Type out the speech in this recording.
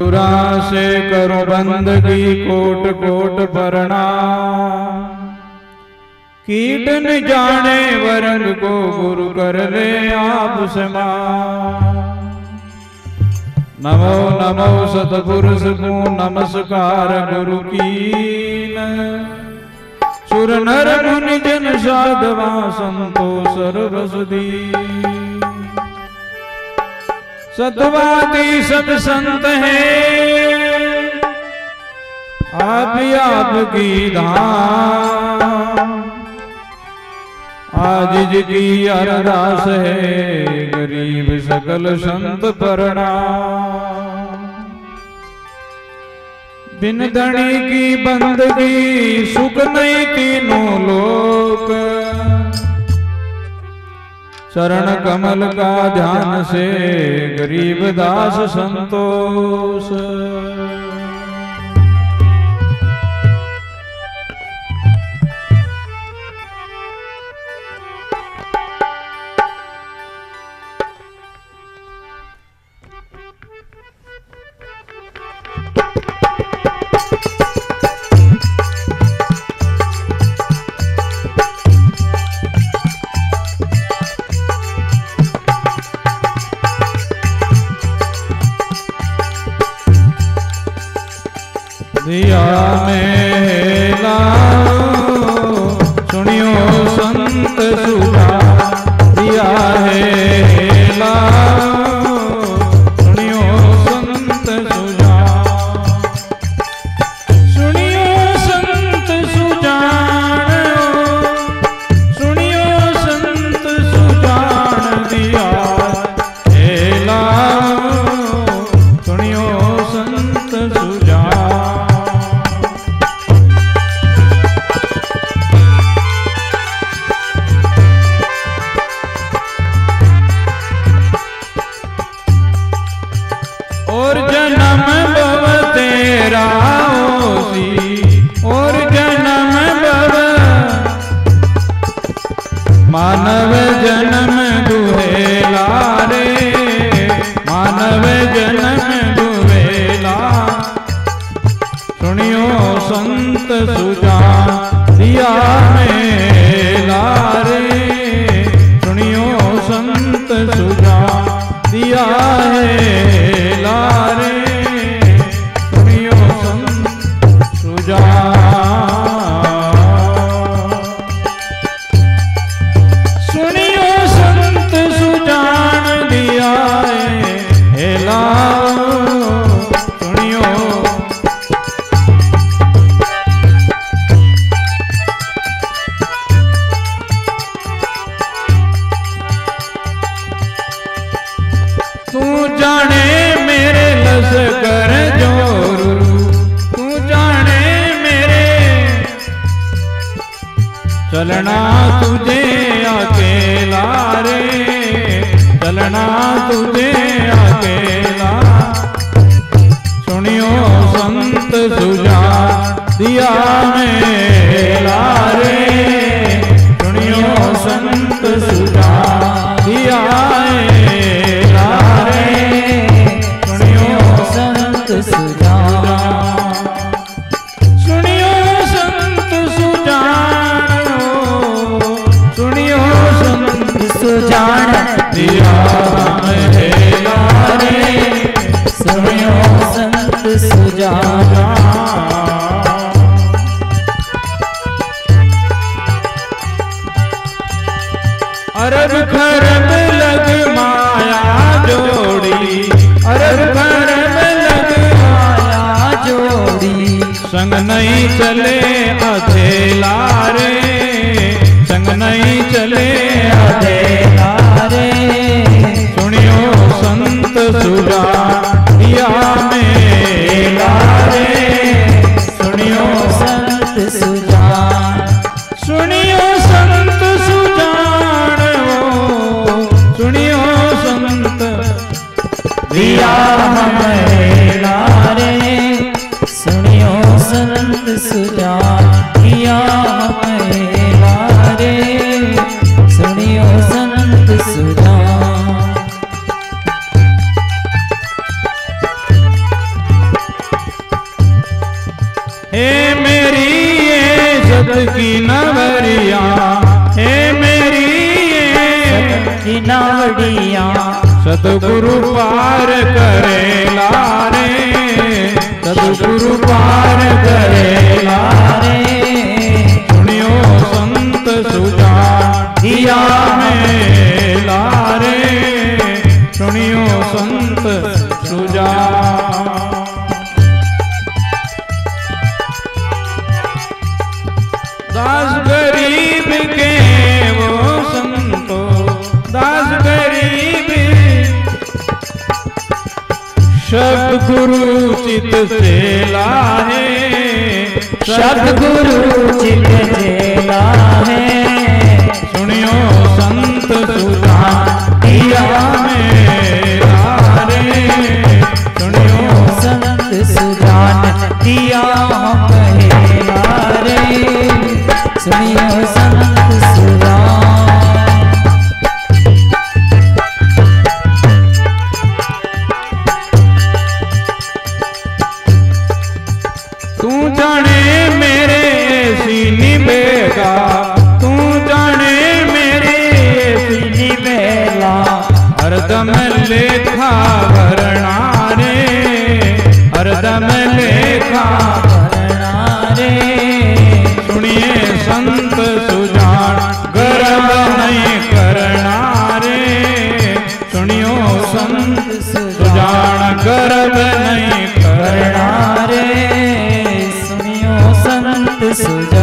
पुरा से करो बंदगी कोट कोट प्रणाम कीट न जाने वरंग को गुरु कर ले आप समान नमो नमो सतपुरुष को नमस्कार गुरु की सुर नर मुनि जन साधवा संतो सर्वसदी सतवादी सब संत है। आप आपकी धाम। आज जी अरदास है, गरीब सकल संत प्रणाम बिन धनी की बंदगी, सुख नहीं तीनों लोक। चरण कमल का ध्यान से गरीब दास संतोष। दिया में मानव जन्म दुहेला रे। मानव जन्म दुहेला। सुनियो संत सुजान दिया मेला चलना तुझे अकेला रे। चलना तुझे अकेला। सुनियो संत सुजा दिया मेला संत संत हे मेरी ये जग की नवरिया, हे मेरी ये की नवरिया। सतगुरु पार करे लारे, सतगुरु पार करे लारे। गरीब के वो संतो दास गरीब सदगुरु चित से लाहे शब्द चित से लाहे। लेखा भरणा रे हरदम लेखा भरणा रे सुनिए संत सुजान गर्व नहीं करना रे सुनियो संत सुजान गर्व नहीं करना रे सुनियो संत सुजान।